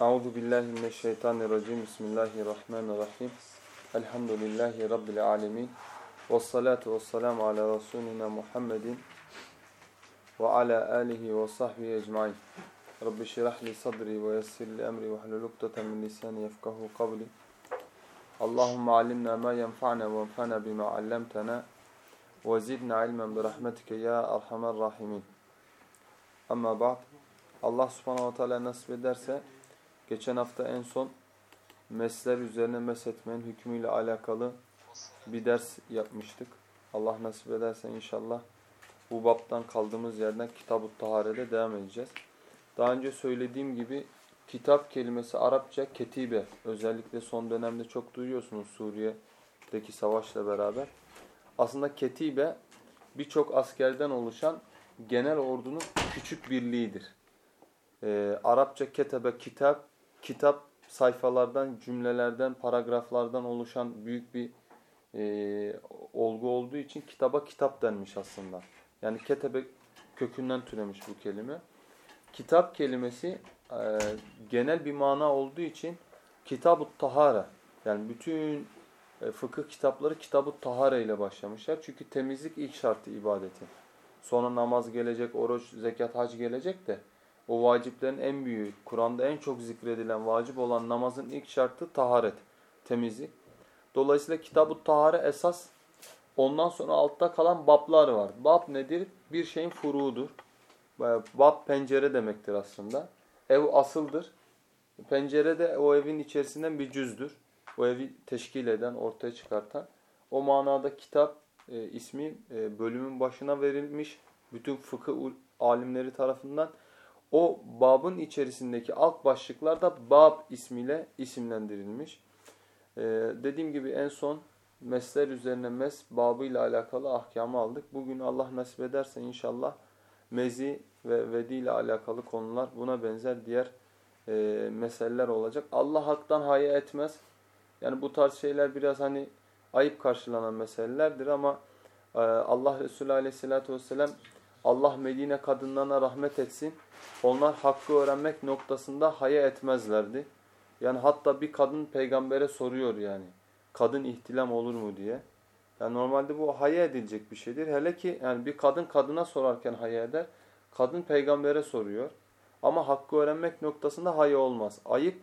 Euzu billahi mineşşeytanirracim. Bismillahirrahmanirrahim. Elhamdülillahi rabbil alamin. Ves salatu vesselamu ala rasulina Muhammedin ve ala alihi ve sahbihi ecmaîn. Rabbi şrah li sadri ve yessir li emri ve hlul ukdeten min lisani yefkahu kavli. Allahumme allimna ma yenfa'na ve enfa'na bima 'allamtana ve zidna ilmen bi rahmetike ya erhamer rahimin. Amma ba'd. Allah subhanahu ve teala nasip ederse geçen hafta en son mesler üzerine meshetmenin hükmüyle alakalı bir ders yapmıştık. Allah nasip ederse inşallah bu baptan kaldığımız yerden Kitab-ı Tahare'de devam edeceğiz. Daha önce söylediğim gibi kitap kelimesi Arapça ketibe. Özellikle son dönemde çok duyuyorsunuz Suriye'deki savaşla beraber. Aslında ketibe birçok askerden oluşan genel ordunun küçük birliğidir. Ee, Arapça ketebe kitap, kitap sayfalardan, cümlelerden, paragraflardan oluşan büyük bir e, olgu olduğu için kitaba kitap denmiş aslında. Yani ketebe kökünden türemiş bu kelime. Kitap kelimesi e, genel bir mana olduğu için kitab-ı tahara yani bütün e, fıkıh kitapları kitab-ı tahara ile başlamışlar. Çünkü temizlik ilk şartı ibadeti. Sonra namaz gelecek, oruç, zekat, hac gelecek de o vaciplerin en büyüğü, Kur'an'da en çok zikredilen vacip olan namazın ilk şartı taharet, temizlik. Dolayısıyla kitab-ı tahare esas ondan sonra altta kalan bablar var. Bab nedir? Bir şeyin furuudur. Bab pencere demektir aslında. Ev asıldır. Pencere de o evin içerisinden bir cüzdür. O evi teşkil eden, ortaya çıkartan. O manada kitap e, ismi e, bölümün başına verilmiş. Bütün fıkıh alimleri tarafından. O babın içerisindeki alt başlıklar da bab ismiyle isimlendirilmiş. Ee, dediğim gibi en son mesler üzerine mes babıyla alakalı ahkamı aldık. Bugün Allah nasip ederse inşallah mezi ve vedi ile alakalı konular buna benzer diğer e, meseleler olacak. Allah haktan haya etmez. Yani bu tarz şeyler biraz hani ayıp karşılanan meselelerdir ama e, Allah Resulü aleyhissalatü vesselam Allah Medine kadınlarına rahmet etsin. Onlar hakkı öğrenmek noktasında haya etmezlerdi. Yani hatta bir kadın peygambere soruyor yani. Kadın ihtilam olur mu diye. Yani normalde bu haya edilecek bir şeydir. Hele ki yani bir kadın kadına sorarken haya eder. Kadın peygambere soruyor. Ama hakkı öğrenmek noktasında haya olmaz. Ayıp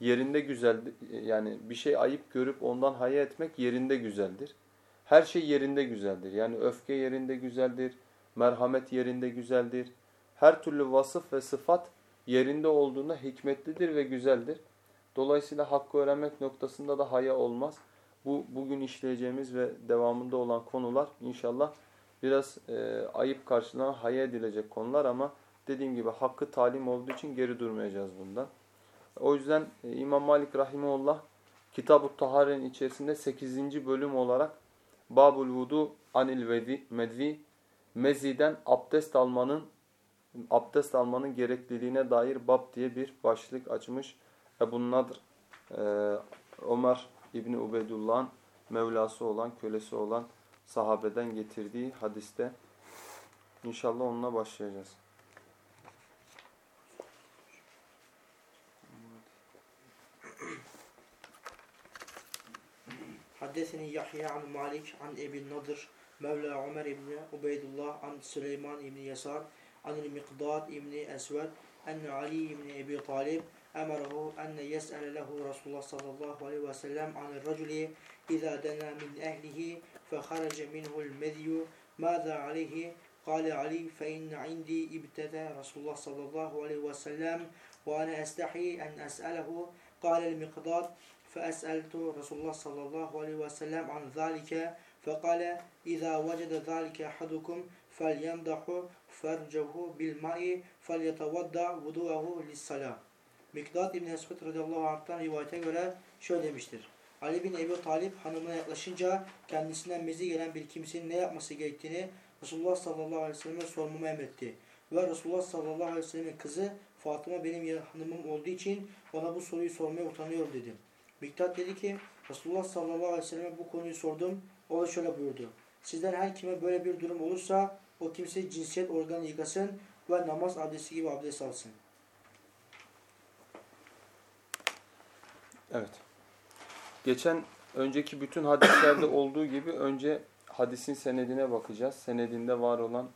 yerinde güzeldir. Yani bir şey ayıp görüp ondan haya etmek yerinde güzeldir. Her şey yerinde güzeldir. Yani öfke yerinde güzeldir. Merhamet yerinde güzeldir. Her türlü vasıf ve sıfat yerinde olduğunda hikmetlidir ve güzeldir. Dolayısıyla hakkı öğrenmek noktasında da haya olmaz. Bu bugün işleyeceğimiz ve devamında olan konular inşallah biraz e, ayıp karşılanan haya edilecek konular ama dediğim gibi hakkı talim olduğu için geri durmayacağız bundan. O yüzden e, İmam Malik Rahimullah Kitab-ı Tahare'nin içerisinde 8. bölüm olarak Babul Vudu Anil Medvi Mezi'den abdest almanın abdest almanın gerekliliğine dair bab diye bir başlık açmış. Ebu Nadr e, Ömer İbni Ubeydullah'ın Mevlası olan, kölesi olan sahabeden getirdiği hadiste. İnşallah onunla başlayacağız. Haddeseni Yahya an Malik an Ebi Nadir مولى عمر بن عبيد الله عن سليمان بن يسار عن المقداد بن أسود أن علي بن أبي طالب أمره أن يسأل له رسول الله صلى الله عليه وسلم عن الرجل إذا دنا من أهله فخرج منه المذي ماذا عليه قال علي فإن عندي ابتدى رسول الله صلى الله عليه وسلم وأنا أستحي أن أسأله قال المقداد فأسألت رسول الله صلى الله عليه وسلم عن ذلك Fekale İza vecede zalike ahadukum felyendahu fercehu bil ma'i felyetevadda vudu'ahu lissalâ. Mikdat İbn Esud radıyallahu anh'tan rivayete göre şöyle demiştir. Ali bin Ebu Talip hanımına yaklaşınca kendisinden mezi gelen bir kimsenin ne yapması gerektiğini Resulullah sallallahu aleyhi ve selleme sormamı emretti. Ve Resulullah sallallahu aleyhi ve sellemin kızı Fatıma benim hanımım olduğu için ona bu soruyu sormaya utanıyorum dedim. Miktat dedi ki Resulullah sallallahu aleyhi ve selleme bu konuyu sordum. O da şöyle buyurdu. Sizden her kime böyle bir durum olursa o kimse cinsiyet organı yıkasın ve namaz abdesti gibi abdest alsın. Evet. Geçen önceki bütün hadislerde olduğu gibi önce hadisin senedine bakacağız. Senedinde var olan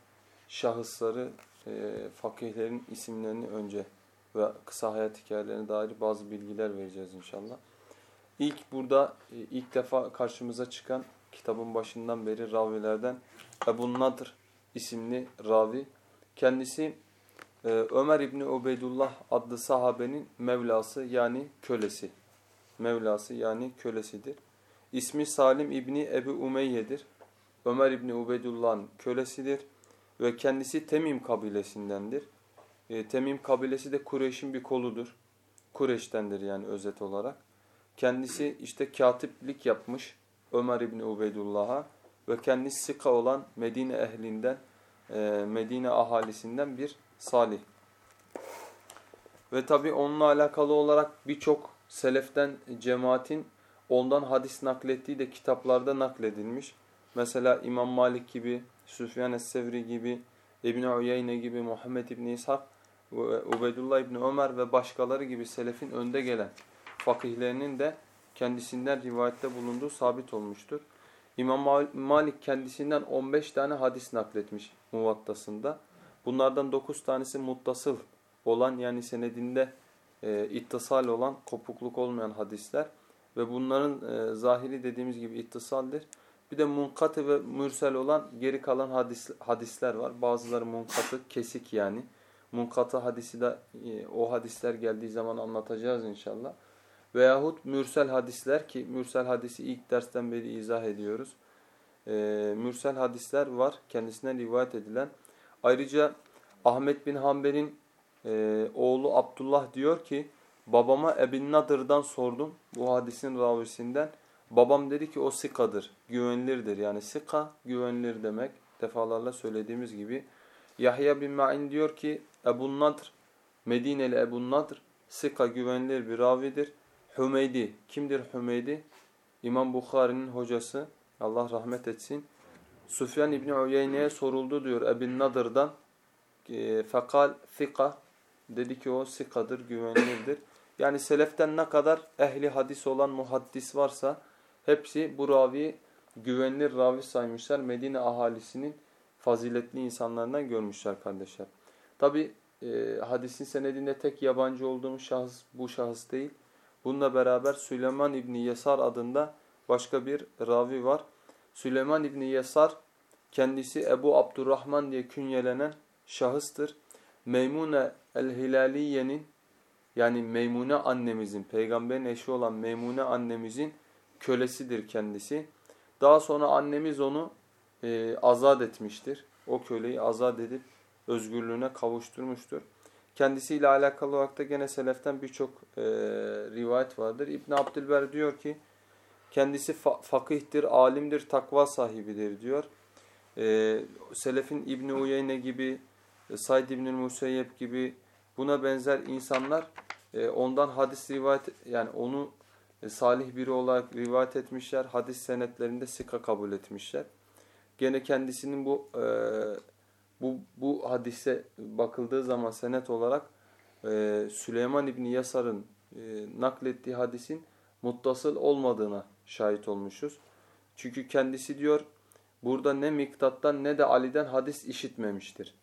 şahısları, e, fakihlerin isimlerini önce ve kısa hayat hikayelerine dair bazı bilgiler vereceğiz inşallah. İlk burada e, ilk defa karşımıza çıkan kitabın başından beri ravilerden Ebu Nadr isimli ravi. Kendisi e, Ömer İbni Ubeydullah adlı sahabenin Mevlası yani kölesi. Mevlası yani kölesidir. İsmi Salim İbni Ebu Umeyye'dir. Ömer İbni Ubeydullah'ın kölesidir ve kendisi Temim kabilesindendir. E, Temim kabilesi de Kureyş'in bir koludur. Kureyş'tendir yani özet olarak. Kendisi işte katiplik yapmış Ömer İbni Ubeydullah'a ve kendisi Sika olan Medine ehlinden, e, Medine ahalisinden bir salih. Ve tabi onunla alakalı olarak birçok seleften cemaatin ondan hadis naklettiği de kitaplarda nakledilmiş. Mesela İmam Malik gibi, Süfyan Es-Sevri gibi, İbn Uyeyne gibi, Muhammed İbn İshak, Ubeydullah İbn Ömer ve başkaları gibi selefin önde gelen fakihlerinin de kendisinden rivayette bulunduğu sabit olmuştur. İmam Malik kendisinden 15 tane hadis nakletmiş muvattasında. Bunlardan 9 tanesi muttasıl olan yani senedinde e, ittisal olan, kopukluk olmayan hadisler ve bunların e, zahiri dediğimiz gibi ittisaldir. Bir de munkatı ve mürsel olan geri kalan hadis, hadisler var. Bazıları munkatı, kesik yani. Munkatı hadisi de e, o hadisler geldiği zaman anlatacağız inşallah. Veyahut mürsel hadisler ki mürsel hadisi ilk dersten beri izah ediyoruz. E, mürsel hadisler var kendisinden rivayet edilen. Ayrıca Ahmet bin Hanbel'in e, oğlu Abdullah diyor ki babama Ebin Nadır'dan sordum bu hadisin ravisinden. Babam dedi ki o sikadır, güvenilirdir. Yani sika güvenilir demek. Defalarla söylediğimiz gibi. Yahya bin Ma'in diyor ki Ebu Nadr, Medineli Ebu Nadr, sika güvenilir bir ravidir. Hümeydi, kimdir Hümeydi? İmam Bukhari'nin hocası, Allah rahmet etsin. Sufyan İbni Uyeyne'ye soruldu diyor Ebin Nadır'dan. E, fekal fika, dedi ki o sikadır, güvenilirdir. Yani seleften ne kadar ehli hadis olan muhaddis varsa hepsi bu ravi güvenilir ravi saymışlar. Medine ahalisinin faziletli insanlarından görmüşler kardeşler. Tabi e, hadisin senedinde tek yabancı olduğumuz şahıs bu şahıs değil. Bununla beraber Süleyman İbni Yesar adında başka bir ravi var. Süleyman İbni Yesar kendisi Ebu Abdurrahman diye künyelenen şahıstır. Meymune el-Hilaliye'nin yani Meymune annemizin, peygamberin eşi olan Meymune annemizin kölesidir kendisi. Daha sonra annemiz onu e, azat etmiştir. O köleyi azat edip özgürlüğüne kavuşturmuştur. Kendisiyle alakalı olarak da gene seleften birçok e, rivayet vardır. İbn Abdülber diyor ki kendisi fa fakihtir, alimdir, takva sahibidir diyor. E, selefin İbn Uyeyne gibi, e, Said İbnül Museyyep gibi buna benzer insanlar e, ondan hadis rivayet yani onu e, salih biri olarak rivayet etmişler. Hadis senetlerinde sika kabul etmişler. Gene kendisinin bu e, bu, bu hadise bakıldığı zaman senet olarak e, Süleyman İbni Yasar'ın e, naklettiği hadisin muttasıl olmadığına şahit olmuşuz. Çünkü kendisi diyor burada ne Miktat'tan ne de Ali'den hadis işitmemiştir.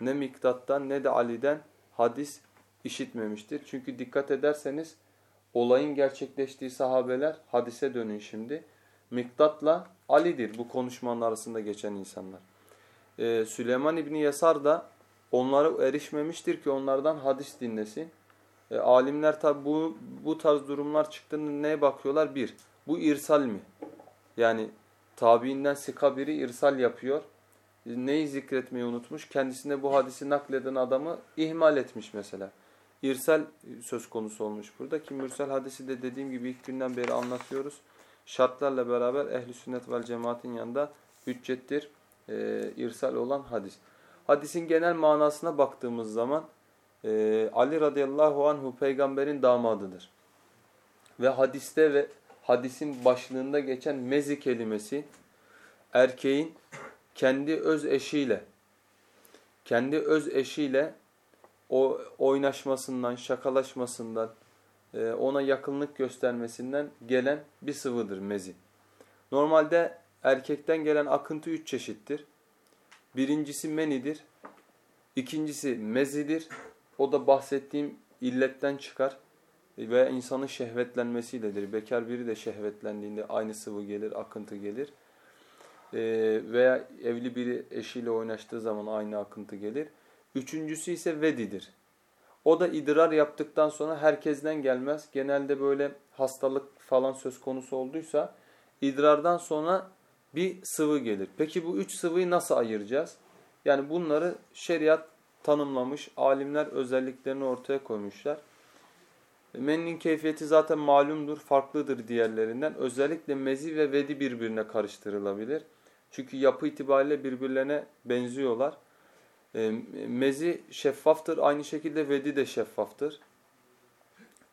Ne Miktat'tan ne de Ali'den hadis işitmemiştir. Çünkü dikkat ederseniz olayın gerçekleştiği sahabeler hadise dönün şimdi. Miktat'la Ali'dir bu konuşmanın arasında geçen insanlar e, Süleyman İbni Yasar da onlara erişmemiştir ki onlardan hadis dinlesin. E, alimler tabi bu, bu tarz durumlar çıktığında neye bakıyorlar? Bir, bu irsal mi? Yani tabiinden sika biri irsal yapıyor. Neyi zikretmeyi unutmuş? Kendisine bu hadisi nakleden adamı ihmal etmiş mesela. İrsal söz konusu olmuş burada ki mürsel hadisi de dediğim gibi ilk günden beri anlatıyoruz. Şartlarla beraber ehli sünnet vel cemaatin yanında hüccettir e, irsal olan hadis. Hadisin genel manasına baktığımız zaman e, Ali radıyallahu anhu peygamberin damadıdır. Ve hadiste ve hadisin başlığında geçen mezi kelimesi erkeğin kendi öz eşiyle kendi öz eşiyle o oynaşmasından, şakalaşmasından, e, ona yakınlık göstermesinden gelen bir sıvıdır mezi. Normalde erkekten gelen akıntı üç çeşittir. Birincisi menidir. İkincisi mezidir. O da bahsettiğim illetten çıkar veya insanın şehvetlenmesiyledir. Bekar biri de şehvetlendiğinde aynı sıvı gelir, akıntı gelir. Ee, veya evli biri eşiyle oynaştığı zaman aynı akıntı gelir. Üçüncüsü ise vedidir. O da idrar yaptıktan sonra herkesten gelmez. Genelde böyle hastalık falan söz konusu olduysa idrardan sonra bir sıvı gelir. Peki bu üç sıvıyı nasıl ayıracağız? Yani bunları şeriat tanımlamış, alimler özelliklerini ortaya koymuşlar. Mennin keyfiyeti zaten malumdur, farklıdır diğerlerinden. Özellikle mezi ve vedi birbirine karıştırılabilir. Çünkü yapı itibariyle birbirlerine benziyorlar. E, mezi şeffaftır, aynı şekilde vedi de şeffaftır.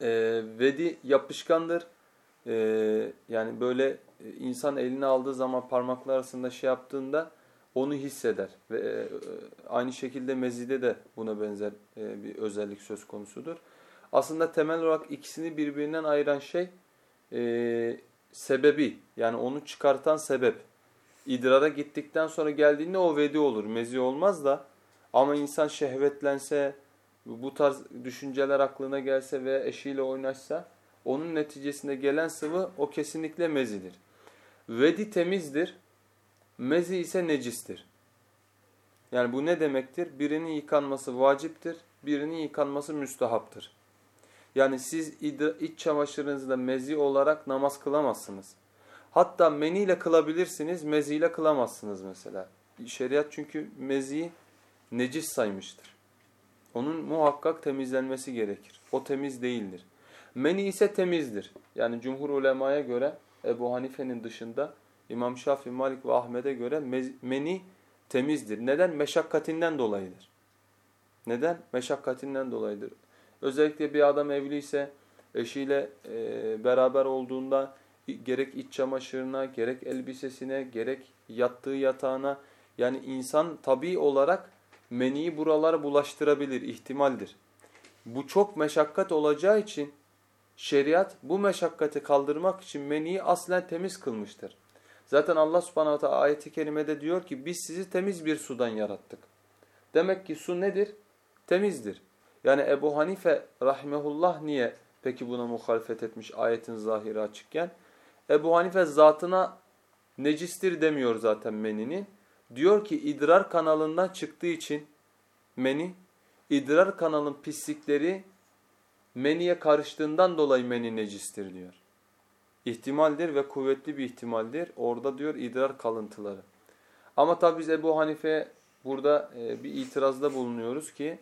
E, vedi yapışkandır. E, yani böyle insan elini aldığı zaman parmaklar arasında şey yaptığında onu hisseder. Ve e, aynı şekilde mezide de buna benzer e, bir özellik söz konusudur. Aslında temel olarak ikisini birbirinden ayıran şey e, sebebi. Yani onu çıkartan sebep. İdrara gittikten sonra geldiğinde o vedi olur. Mezi olmaz da ama insan şehvetlense, bu tarz düşünceler aklına gelse ve eşiyle oynaşsa onun neticesinde gelen sıvı o kesinlikle mezidir. Vedi temizdir. Mezi ise necistir. Yani bu ne demektir? Birinin yıkanması vaciptir, birinin yıkanması müstahaptır. Yani siz iç çamaşırınızda mezi olarak namaz kılamazsınız. Hatta meniyle kılabilirsiniz, meziyle kılamazsınız mesela. Şeriat çünkü meziyi necis saymıştır. Onun muhakkak temizlenmesi gerekir. O temiz değildir. Meni ise temizdir. Yani cumhur ulemaya göre Ebu Hanife'nin dışında İmam Şafii, Malik ve Ahmet'e göre meni temizdir. Neden? Meşakkatinden dolayıdır. Neden? Meşakkatinden dolayıdır. Özellikle bir adam evliyse eşiyle e, beraber olduğunda gerek iç çamaşırına, gerek elbisesine, gerek yattığı yatağına yani insan tabi olarak meniyi buralara bulaştırabilir, ihtimaldir. Bu çok meşakkat olacağı için şeriat bu meşakkati kaldırmak için meniyi aslen temiz kılmıştır. Zaten Allah subhanahu teala ayeti kerimede diyor ki biz sizi temiz bir sudan yarattık. Demek ki su nedir? Temizdir. Yani Ebu Hanife rahimehullah niye peki buna muhalefet etmiş ayetin zahiri açıkken? Ebu Hanife zatına necistir demiyor zaten meninin. Diyor ki idrar kanalından çıktığı için meni, idrar kanalın pislikleri meniye karıştığından dolayı meni necistir diyor. İhtimaldir ve kuvvetli bir ihtimaldir. Orada diyor idrar kalıntıları. Ama tabi biz Ebu Hanife burada e, bir itirazda bulunuyoruz ki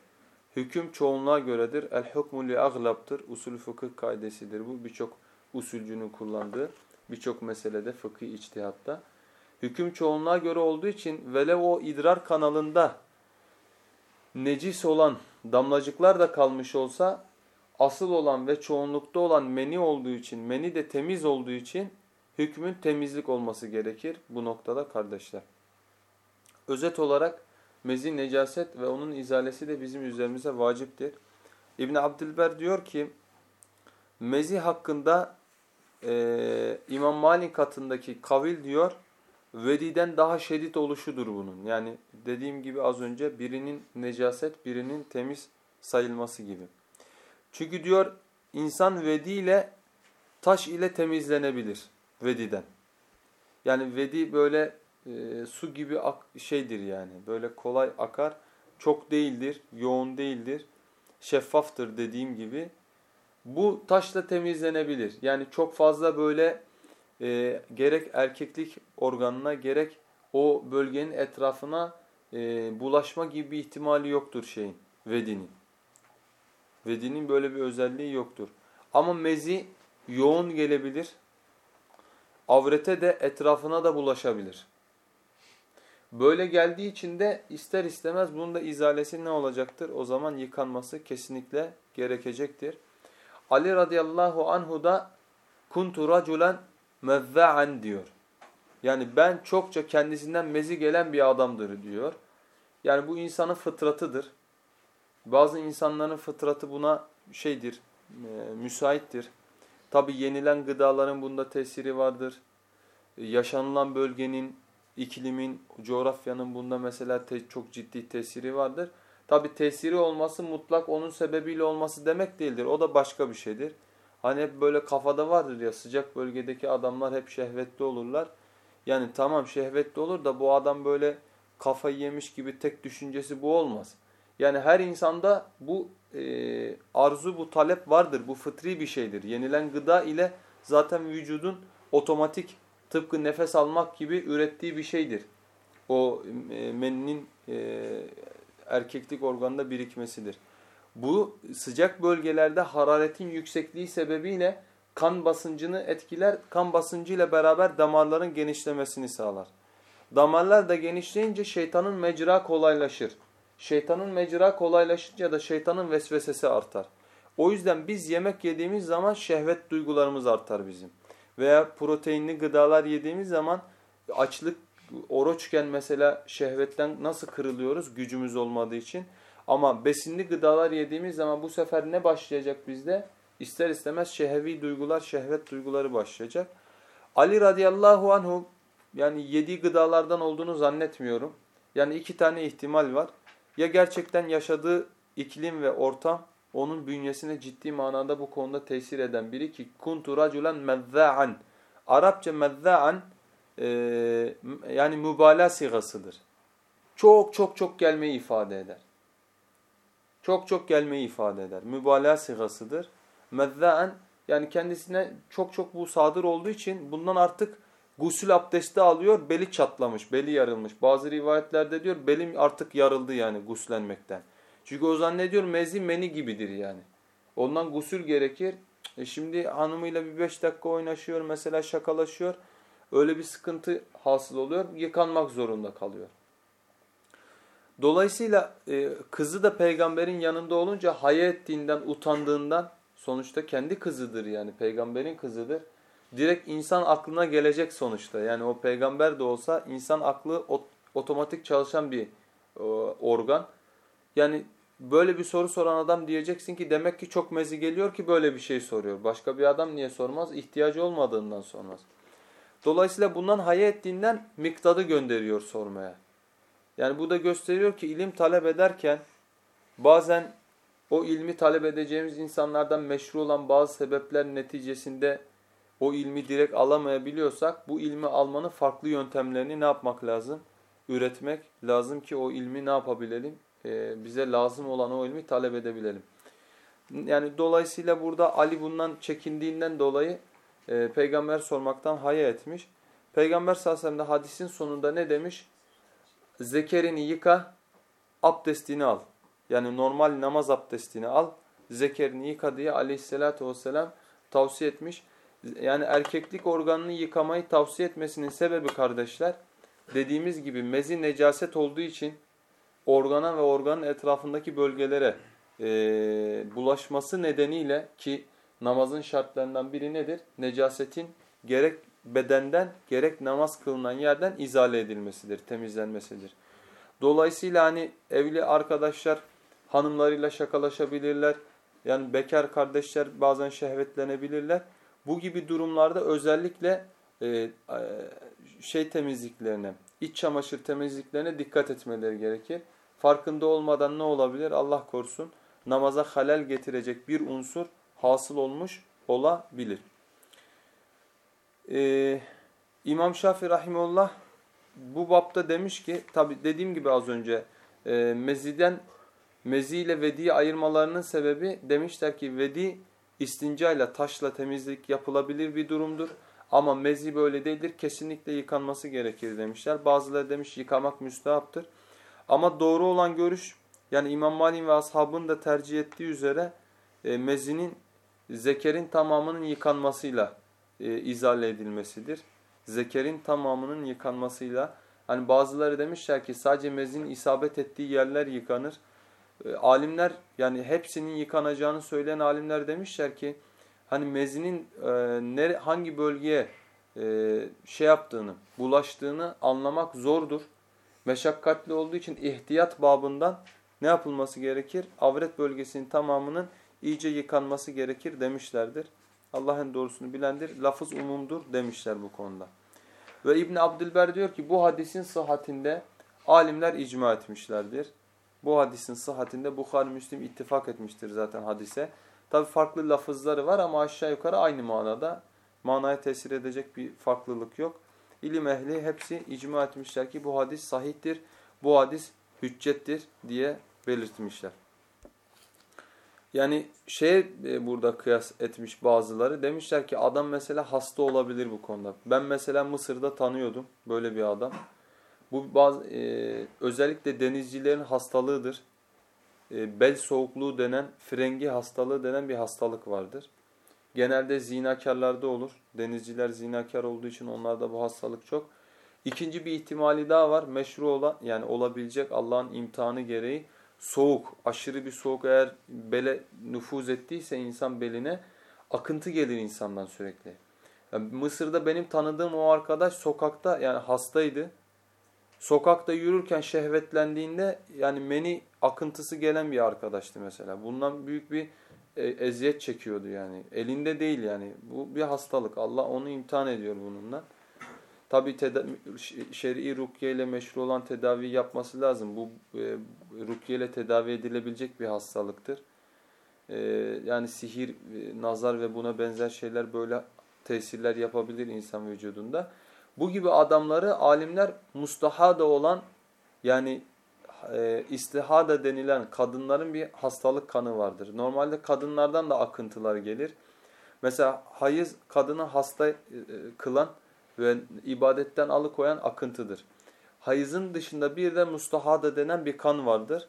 hüküm çoğunluğa göredir. El hukmu li aglaptır. Usul fıkıh kaidesidir bu. Birçok usulcünün kullandığı birçok meselede fıkıh içtihatta. Hüküm çoğunluğa göre olduğu için velev o idrar kanalında necis olan damlacıklar da kalmış olsa asıl olan ve çoğunlukta olan meni olduğu için, meni de temiz olduğu için hükmün temizlik olması gerekir bu noktada kardeşler. Özet olarak mezi necaset ve onun izalesi de bizim üzerimize vaciptir. İbn Abdülber diyor ki mezi hakkında e, İmam Malik katındaki kavil diyor vediden daha şiddet oluşudur bunun. Yani dediğim gibi az önce birinin necaset birinin temiz sayılması gibi. Çünkü diyor insan vedi ile taş ile temizlenebilir vediden. Yani vedi böyle e, su gibi ak şeydir yani. Böyle kolay akar. Çok değildir, yoğun değildir. Şeffaftır dediğim gibi. Bu taşla temizlenebilir. Yani çok fazla böyle e, gerek erkeklik organına gerek o bölgenin etrafına e, bulaşma gibi bir ihtimali yoktur şeyin, vedinin. Vedinin böyle bir özelliği yoktur. Ama mezi yoğun gelebilir. Avrete de etrafına da bulaşabilir. Böyle geldiği için de ister istemez bunun da izalesi ne olacaktır? O zaman yıkanması kesinlikle gerekecektir. Ali radıyallahu anhu da kuntu raculen mezza'an diyor. Yani ben çokça kendisinden mezi gelen bir adamdır diyor. Yani bu insanın fıtratıdır. Bazı insanların fıtratı buna şeydir, e, müsaittir. Tabi yenilen gıdaların bunda tesiri vardır. E, yaşanılan bölgenin, iklimin, coğrafyanın bunda mesela te çok ciddi tesiri vardır. Tabi tesiri olması mutlak onun sebebiyle olması demek değildir. O da başka bir şeydir. Hani hep böyle kafada vardır ya sıcak bölgedeki adamlar hep şehvetli olurlar. Yani tamam şehvetli olur da bu adam böyle kafayı yemiş gibi tek düşüncesi bu olmaz. Yani her insanda bu e, arzu, bu talep vardır. Bu fıtri bir şeydir. Yenilen gıda ile zaten vücudun otomatik tıpkı nefes almak gibi ürettiği bir şeydir. O e, meninin e, erkeklik organında birikmesidir. Bu sıcak bölgelerde hararetin yüksekliği sebebiyle kan basıncını etkiler. Kan basıncı ile beraber damarların genişlemesini sağlar. Damarlar da genişleyince şeytanın mecra kolaylaşır. Şeytanın mecra kolaylaşınca da şeytanın vesvesesi artar. O yüzden biz yemek yediğimiz zaman şehvet duygularımız artar bizim. Veya proteinli gıdalar yediğimiz zaman açlık, oruçken mesela şehvetten nasıl kırılıyoruz gücümüz olmadığı için. Ama besinli gıdalar yediğimiz zaman bu sefer ne başlayacak bizde? İster istemez şehvi duygular, şehvet duyguları başlayacak. Ali radıyallahu anhu yani yediği gıdalardan olduğunu zannetmiyorum. Yani iki tane ihtimal var. Ya gerçekten yaşadığı iklim ve ortam onun bünyesine ciddi manada bu konuda tesir eden biri ki kuntu raculen mezza'an. Arapça mezza'an e, yani mübalağa sigasıdır. Çok çok çok gelmeyi ifade eder. Çok çok gelmeyi ifade eder. Mübalağa sigasıdır. Mezza'an yani kendisine çok çok bu sadır olduğu için bundan artık gusül abdesti alıyor, beli çatlamış, beli yarılmış. Bazı rivayetlerde diyor belim artık yarıldı yani guslenmekten. Çünkü o zannediyor mezi meni gibidir yani. Ondan gusül gerekir. E şimdi hanımıyla bir beş dakika oynaşıyor mesela şakalaşıyor. Öyle bir sıkıntı hasıl oluyor. Yıkanmak zorunda kalıyor. Dolayısıyla e, kızı da peygamberin yanında olunca haya ettiğinden, utandığından sonuçta kendi kızıdır yani peygamberin kızıdır direkt insan aklına gelecek sonuçta. Yani o peygamber de olsa insan aklı otomatik çalışan bir e, organ. Yani böyle bir soru soran adam diyeceksin ki demek ki çok mezi geliyor ki böyle bir şey soruyor. Başka bir adam niye sormaz? İhtiyacı olmadığından sormaz. Dolayısıyla bundan haya ettiğinden miktadı gönderiyor sormaya. Yani bu da gösteriyor ki ilim talep ederken bazen o ilmi talep edeceğimiz insanlardan meşru olan bazı sebepler neticesinde o ilmi direkt alamayabiliyorsak bu ilmi almanın farklı yöntemlerini ne yapmak lazım? Üretmek lazım ki o ilmi ne yapabilelim? Ee, bize lazım olan o ilmi talep edebilelim. Yani dolayısıyla burada Ali bundan çekindiğinden dolayı e, peygamber sormaktan haya etmiş. Peygamber sallallahu hadisin sonunda ne demiş? Zekerini yıka, abdestini al. Yani normal namaz abdestini al, zekerini yıka diye aleyhissalatü vesselam tavsiye etmiş yani erkeklik organını yıkamayı tavsiye etmesinin sebebi kardeşler dediğimiz gibi mezi necaset olduğu için organa ve organın etrafındaki bölgelere e, bulaşması nedeniyle ki namazın şartlarından biri nedir? Necasetin gerek bedenden gerek namaz kılınan yerden izale edilmesidir, temizlenmesidir. Dolayısıyla hani evli arkadaşlar hanımlarıyla şakalaşabilirler. Yani bekar kardeşler bazen şehvetlenebilirler. Bu gibi durumlarda özellikle e, şey temizliklerine, iç çamaşır temizliklerine dikkat etmeleri gerekir. Farkında olmadan ne olabilir? Allah korusun namaza halel getirecek bir unsur hasıl olmuş olabilir. Ee, İmam Şafii Rahimullah bu bapta demiş ki tabi dediğim gibi az önce e, meziden mezi ile vediyi ayırmalarının sebebi demişler ki vedi istincayla taşla temizlik yapılabilir bir durumdur. Ama mezi böyle değildir. Kesinlikle yıkanması gerekir demişler. Bazıları demiş yıkamak müstahaptır. Ama doğru olan görüş yani İmam Malik ve ashabın da tercih ettiği üzere e, mezinin zekerin tamamının yıkanmasıyla e, izale edilmesidir. Zekerin tamamının yıkanmasıyla hani bazıları demişler ki sadece mezinin isabet ettiği yerler yıkanır. E, alimler yani hepsinin yıkanacağını söyleyen alimler demişler ki hani mezinin e, nere, hangi bölgeye e, şey yaptığını, bulaştığını anlamak zordur. Meşakkatli olduğu için ihtiyat babından ne yapılması gerekir? Avret bölgesinin tamamının iyice yıkanması gerekir demişlerdir. Allah en doğrusunu bilendir. Lafız umumdur demişler bu konuda. Ve İbn Abdülber diyor ki bu hadisin sıhhatinde alimler icma etmişlerdir. Bu hadisin sıhhatinde Bukhari Müslim ittifak etmiştir zaten hadise. Tabi farklı lafızları var ama aşağı yukarı aynı manada. Manaya tesir edecek bir farklılık yok. İlim ehli hepsi icma etmişler ki bu hadis sahihtir, bu hadis hüccettir diye belirtmişler. Yani şey e, burada kıyas etmiş bazıları. Demişler ki adam mesela hasta olabilir bu konuda. Ben mesela Mısır'da tanıyordum böyle bir adam. Bu bazı e, özellikle denizcilerin hastalığıdır. E, bel soğukluğu denen, frengi hastalığı denen bir hastalık vardır. Genelde zinakarlarda olur. Denizciler zinakar olduğu için onlarda bu hastalık çok. İkinci bir ihtimali daha var. Meşru olan yani olabilecek Allah'ın imtihanı gereği soğuk, aşırı bir soğuk eğer bele nüfuz ettiyse insan beline akıntı gelir insandan sürekli. Yani Mısır'da benim tanıdığım o arkadaş sokakta yani hastaydı. Sokakta yürürken şehvetlendiğinde yani meni akıntısı gelen bir arkadaştı mesela. Bundan büyük bir e, eziyet çekiyordu yani. Elinde değil yani. Bu bir hastalık. Allah onu imtihan ediyor bununla. Tabi şer'i rukiye ile meşru olan tedavi yapması lazım. Bu e, rukiye ile tedavi edilebilecek bir hastalıktır. E, yani sihir, e, nazar ve buna benzer şeyler böyle tesirler yapabilir insan vücudunda. Bu gibi adamları alimler mustahada olan yani e, istihada denilen kadınların bir hastalık kanı vardır. Normalde kadınlardan da akıntılar gelir. Mesela hayız kadını hasta e, kılan ve ibadetten alıkoyan akıntıdır. Hayızın dışında bir de mustahada denen bir kan vardır.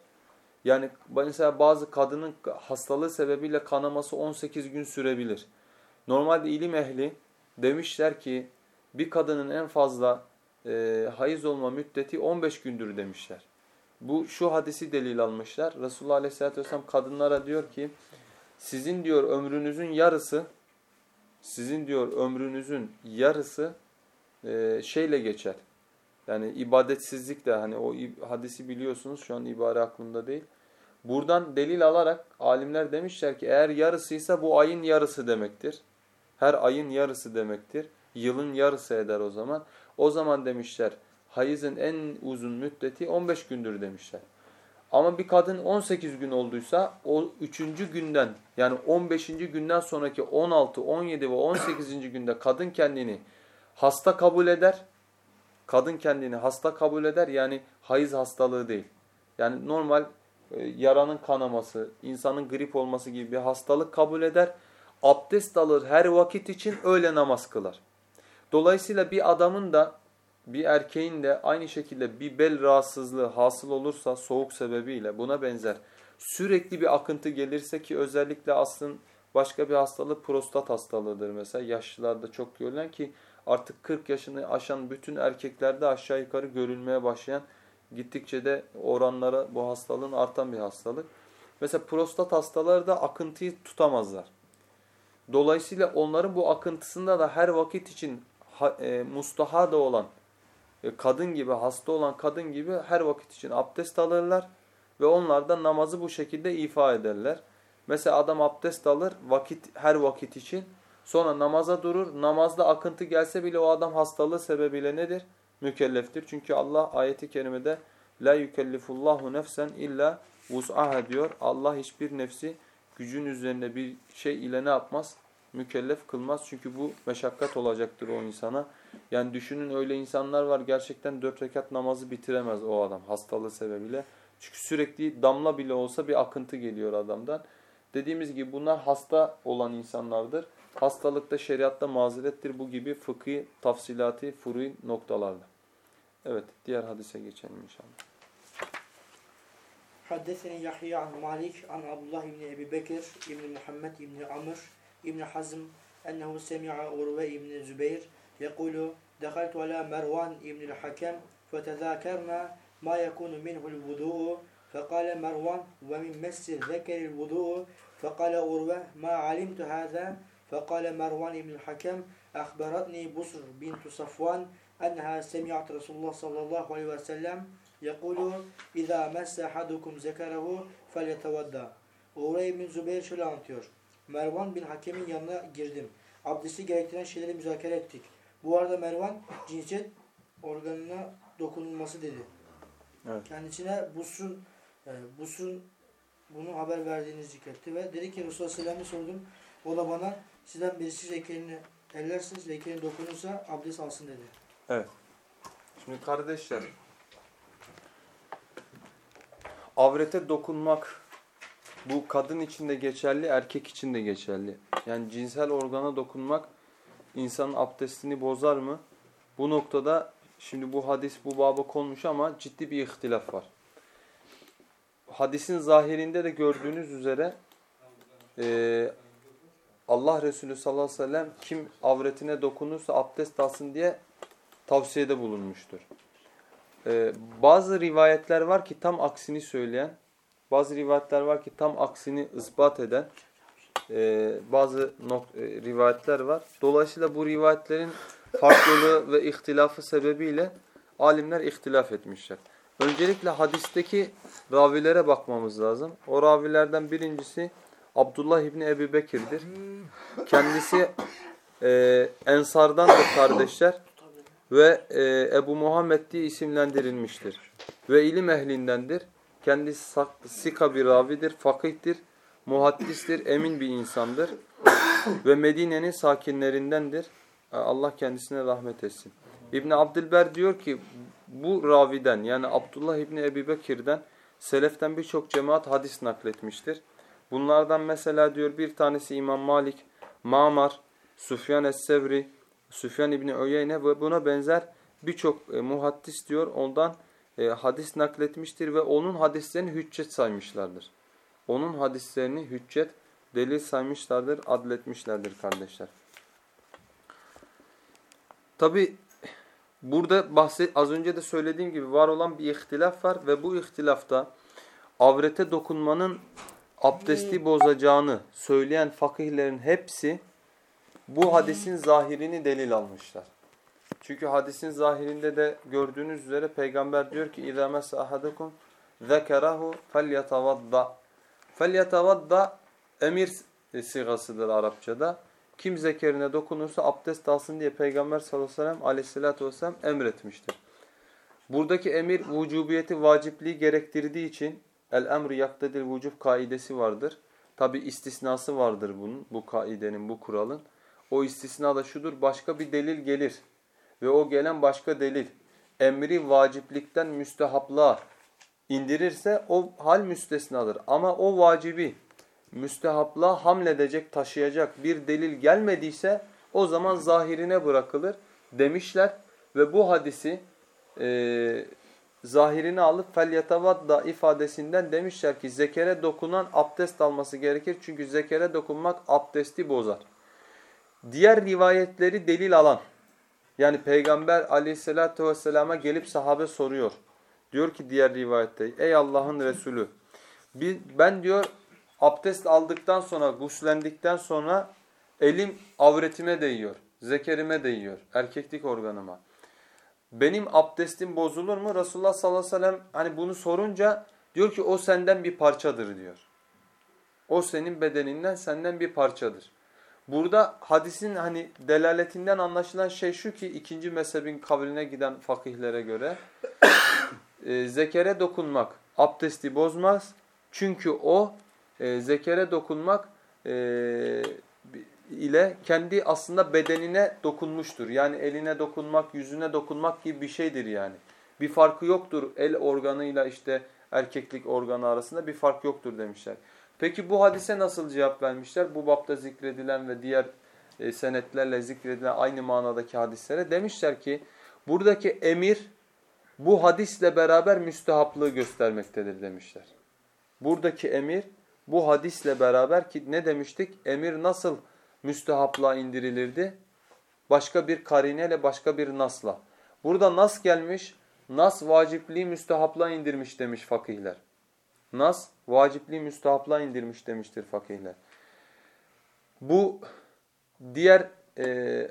Yani mesela bazı kadının hastalığı sebebiyle kanaması 18 gün sürebilir. Normalde ilim ehli demişler ki bir kadının en fazla e, hayız olma müddeti 15 gündür demişler. Bu şu hadisi delil almışlar. Resulullah Aleyhisselatü Vesselam kadınlara diyor ki sizin diyor ömrünüzün yarısı sizin diyor ömrünüzün yarısı e, şeyle geçer. Yani ibadetsizlik de hani o hadisi biliyorsunuz şu an ibare aklımda değil. Buradan delil alarak alimler demişler ki eğer yarısıysa bu ayın yarısı demektir. Her ayın yarısı demektir. Yılın yarısı eder o zaman. O zaman demişler hayızın en uzun müddeti 15 gündür demişler. Ama bir kadın 18 gün olduysa o 3. günden yani 15. günden sonraki 16, 17 ve 18. günde kadın kendini hasta kabul eder. Kadın kendini hasta kabul eder yani hayız hastalığı değil. Yani normal e, yaranın kanaması, insanın grip olması gibi bir hastalık kabul eder. Abdest alır her vakit için öyle namaz kılar. Dolayısıyla bir adamın da bir erkeğin de aynı şekilde bir bel rahatsızlığı hasıl olursa soğuk sebebiyle buna benzer sürekli bir akıntı gelirse ki özellikle aslında başka bir hastalık prostat hastalığıdır mesela yaşlılarda çok görülen ki artık 40 yaşını aşan bütün erkeklerde aşağı yukarı görülmeye başlayan gittikçe de oranlara bu hastalığın artan bir hastalık. Mesela prostat hastaları da akıntıyı tutamazlar. Dolayısıyla onların bu akıntısında da her vakit için e, mustahada olan e, kadın gibi hasta olan kadın gibi her vakit için abdest alırlar ve onlar da namazı bu şekilde ifa ederler. Mesela adam abdest alır vakit her vakit için sonra namaza durur. Namazda akıntı gelse bile o adam hastalığı sebebiyle nedir? Mükelleftir. Çünkü Allah ayeti kerimede la yukellifullahu nefsen illa vus'aha diyor. Allah hiçbir nefsi gücün üzerinde bir şey ile ne yapmaz? Mükellef kılmaz. Çünkü bu meşakkat olacaktır o insana. Yani düşünün öyle insanlar var gerçekten dört rekat namazı bitiremez o adam hastalığı sebebiyle. Çünkü sürekli damla bile olsa bir akıntı geliyor adamdan. Dediğimiz gibi bunlar hasta olan insanlardır. Hastalıkta şeriatta mazerettir bu gibi fıkhi, tafsilati, furu noktalarda. Evet diğer hadise geçelim inşallah. Haddeseni Yahya an Malik an Abdullah ibn Ebi Bekir ibn Muhammed ibn Amr ابن حزم أنه سمع عروة بن الزبير يقول دخلت على مروان بن الحكم فتذاكرنا ما يكون منه الوضوء فقال مروان ومن مس الذكر الوضوء فقال عروة ما علمت هذا فقال مروان بن الحكم أخبرتني بصر بنت صفوان أنها سمعت رسول الله صلى الله عليه وسلم يقول إذا مس أحدكم ذكره فليتودى Uğray bin Zübeyir şöyle anlatıyor. Mervan bin Hakem'in yanına girdim. Abdesti gerektiren şeyleri müzakere ettik. Bu arada Mervan cinsiyet organına dokunulması dedi. Evet. Kendisine Busr'un e, Busr'un bunu haber verdiğini zikretti ve dedi ki Resulullah Aleyhisselam'a sordum. O da bana sizden birisi zekerini ellersiniz, zekerini dokunursa abdest alsın dedi. Şimdi kardeşler avrete dokunmak bu kadın için de geçerli, erkek için de geçerli. Yani cinsel organa dokunmak insanın abdestini bozar mı? Bu noktada şimdi bu hadis bu baba konmuş ama ciddi bir ihtilaf var. Hadisin zahirinde de gördüğünüz üzere e, Allah Resulü sallallahu aleyhi ve sellem kim avretine dokunursa abdest alsın diye tavsiyede bulunmuştur. Ee, bazı rivayetler var ki tam aksini söyleyen, bazı rivayetler var ki tam aksini ispat eden e, bazı nok- e, rivayetler var. Dolayısıyla bu rivayetlerin farklılığı ve ihtilafı sebebiyle alimler ihtilaf etmişler. Öncelikle hadisteki ravilere bakmamız lazım. O ravilerden birincisi Abdullah İbni Ebi Bekir'dir. Kendisi e, Ensardandır kardeşler ve e, Ebu Muhammed diye isimlendirilmiştir. Ve ilim ehlindendir. Kendisi sika bir ravidir, fakihtir, muhaddistir, emin bir insandır. ve Medine'nin sakinlerindendir. E, Allah kendisine rahmet etsin. İbn Abdülber diyor ki bu raviden yani Abdullah İbni Ebi Bekir'den seleften birçok cemaat hadis nakletmiştir. Bunlardan mesela diyor bir tanesi İmam Malik, Mamar, Sufyan es-Sevri, Süfyan İbni Uyeyne ve buna benzer birçok e, muhaddis diyor ondan e, hadis nakletmiştir ve onun hadislerini hüccet saymışlardır. Onun hadislerini hüccet, delil saymışlardır, adletmişlerdir kardeşler. Tabi burada bahset, az önce de söylediğim gibi var olan bir ihtilaf var ve bu ihtilafta avrete dokunmanın abdesti bozacağını söyleyen fakihlerin hepsi bu hadisin zahirini delil almışlar. Çünkü hadisin zahirinde de gördüğünüz üzere peygamber diyor ki اِذَا مَسَ أَحَدَكُمْ ذَكَرَهُ فَلْيَتَوَضَّ فَلْيَتَوَضَّ emir sigasıdır Arapçada. Kim zekerine dokunursa abdest alsın diye Peygamber sallallahu aleyhi ve sellem aleyhissalatü vesselam emretmiştir. Buradaki emir vücubiyeti, vacipliği gerektirdiği için el-emri yaktedil vücub kaidesi vardır. Tabi istisnası vardır bunun, bu kaidenin, bu kuralın. O istisna da şudur, başka bir delil gelir ve o gelen başka delil emri vaciplikten müstehaplığa indirirse o hal müstesnadır. Ama o vacibi müstehaplığa hamledecek, taşıyacak bir delil gelmediyse o zaman zahirine bırakılır demişler ve bu hadisi e, zahirini alıp felyatavadda ifadesinden demişler ki zekere dokunan abdest alması gerekir. Çünkü zekere dokunmak abdesti bozar. Diğer rivayetleri delil alan yani Peygamber aleyhissalatü vesselama gelip sahabe soruyor. Diyor ki diğer rivayette ey Allah'ın Resulü ben diyor abdest aldıktan sonra guslendikten sonra elim avretime değiyor. Zekerime değiyor. Erkeklik organıma. Benim abdestim bozulur mu? Resulullah sallallahu aleyhi ve sellem hani bunu sorunca diyor ki o senden bir parçadır diyor. O senin bedeninden senden bir parçadır. Burada hadisin hani delaletinden anlaşılan şey şu ki ikinci mezhebin kavline giden fakihlere göre e, zekere dokunmak abdesti bozmaz. Çünkü o e, zekere dokunmak e, ile kendi aslında bedenine dokunmuştur. Yani eline dokunmak, yüzüne dokunmak gibi bir şeydir yani. Bir farkı yoktur el organıyla işte erkeklik organı arasında bir fark yoktur demişler. Peki bu hadise nasıl cevap vermişler? Bu bapta zikredilen ve diğer e, senetlerle zikredilen aynı manadaki hadislere demişler ki buradaki emir bu hadisle beraber müstehaplığı göstermektedir demişler. Buradaki emir bu hadisle beraber ki ne demiştik? Emir nasıl müstehaplığa indirilirdi? Başka bir karineyle başka bir nasla. Burada nas gelmiş, nas vacipliği müstehaplığa indirmiş demiş fakihler. Nas vacipliği müstahapla indirmiş demiştir fakihler. Bu diğer e,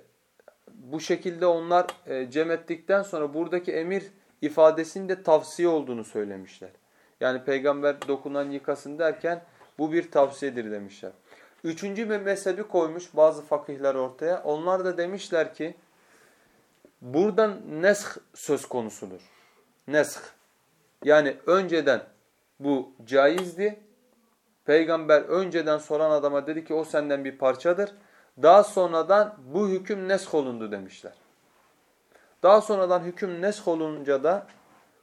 bu şekilde onlar e, cem ettikten sonra buradaki emir ifadesinde tavsiye olduğunu söylemişler. Yani peygamber dokunan yıkasın derken Bu bir tavsiyedir demişler. Üçüncü bir mezhebi koymuş bazı fakihler ortaya. Onlar da demişler ki buradan nesh söz konusudur. Nesh. Yani önceden bu caizdi. Peygamber önceden soran adama dedi ki o senden bir parçadır. Daha sonradan bu hüküm nesk olundu demişler. Daha sonradan hüküm nesk olunca da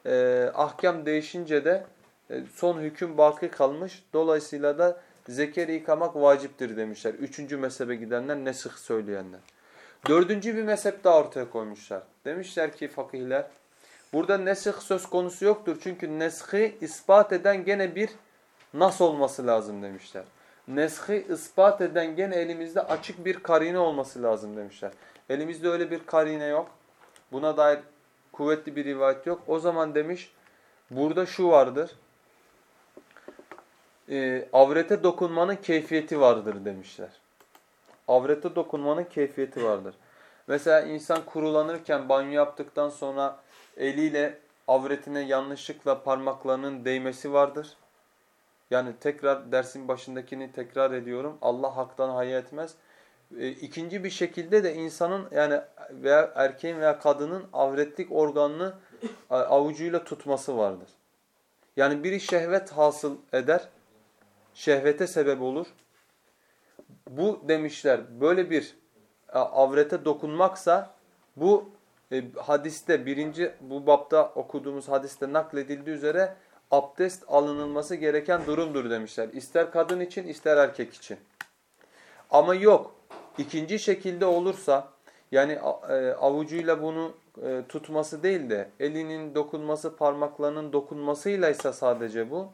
e, ahkam değişince de e, son hüküm baki kalmış. Dolayısıyla da zekeri yıkamak vaciptir demişler. Üçüncü mezhebe gidenler nesih söyleyenler. Dördüncü bir mezhep daha ortaya koymuşlar. Demişler ki fakihler burada nesih söz konusu yoktur. Çünkü neshi ispat eden gene bir nas olması lazım demişler. Neshi ispat eden gene elimizde açık bir karine olması lazım demişler. Elimizde öyle bir karine yok. Buna dair kuvvetli bir rivayet yok. O zaman demiş burada şu vardır. E, avrete dokunmanın keyfiyeti vardır demişler. Avrete dokunmanın keyfiyeti vardır. Mesela insan kurulanırken banyo yaptıktan sonra eliyle avretine yanlışlıkla parmaklarının değmesi vardır. Yani tekrar dersin başındakini tekrar ediyorum. Allah haktan hayal etmez. E, ikinci bir şekilde de insanın yani veya erkeğin veya kadının avretlik organını avucuyla tutması vardır. Yani biri şehvet hasıl eder, şehvete sebep olur. Bu demişler böyle bir avrete dokunmaksa bu e, hadiste birinci bu bapta okuduğumuz hadiste nakledildiği üzere abdest alınılması gereken durumdur demişler. İster kadın için ister erkek için. Ama yok ikinci şekilde olursa yani e, avucuyla bunu e, tutması değil de elinin dokunması parmaklarının dokunmasıyla ise sadece bu.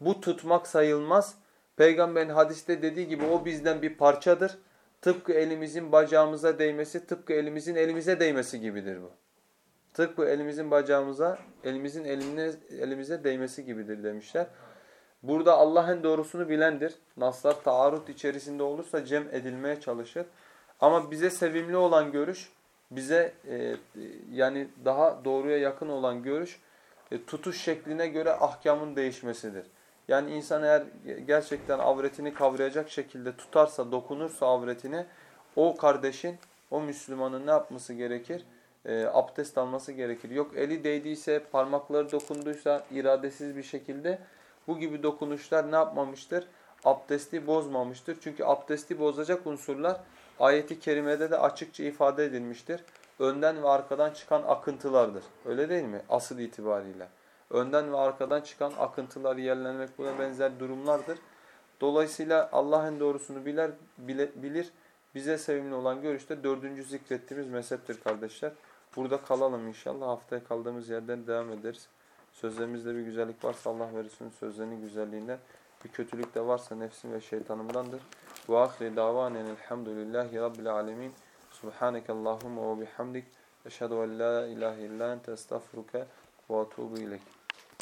Bu tutmak sayılmaz. Peygamberin hadiste dediği gibi o bizden bir parçadır. Tıpkı elimizin bacağımıza değmesi, tıpkı elimizin elimize değmesi gibidir bu. Tıpkı elimizin bacağımıza, elimizin eline, elimize değmesi gibidir demişler. Burada Allah en doğrusunu bilendir. Naslar taarrut içerisinde olursa cem edilmeye çalışır. Ama bize sevimli olan görüş, bize e, yani daha doğruya yakın olan görüş e, tutuş şekline göre ahkamın değişmesidir. Yani insan eğer gerçekten avretini kavrayacak şekilde tutarsa, dokunursa avretini o kardeşin, o Müslümanın ne yapması gerekir? E, abdest alması gerekir. Yok eli değdiyse, parmakları dokunduysa iradesiz bir şekilde bu gibi dokunuşlar ne yapmamıştır? Abdesti bozmamıştır. Çünkü abdesti bozacak unsurlar ayeti kerimede de açıkça ifade edilmiştir. Önden ve arkadan çıkan akıntılardır. Öyle değil mi? Asıl itibariyle. Önden ve arkadan çıkan akıntılar yerlenmek buna benzer durumlardır. Dolayısıyla Allah'ın doğrusunu bilir, bilir. Bize sevimli olan görüşte dördüncü zikrettiğimiz mezheptir kardeşler. Burada kalalım inşallah. Haftaya kaldığımız yerden devam ederiz. Sözlerimizde bir güzellik varsa Allah ve Resulünün sözlerinin güzelliğinden, bir kötülük de varsa nefsim ve şeytanımdandır. Ve ahri davanen elhamdülillahi rabbil alemin. Subhaneke Allahumma ve bihamdik. Eşhedü en la ilahe illa ente estağfuruke ve etûbü ileyk.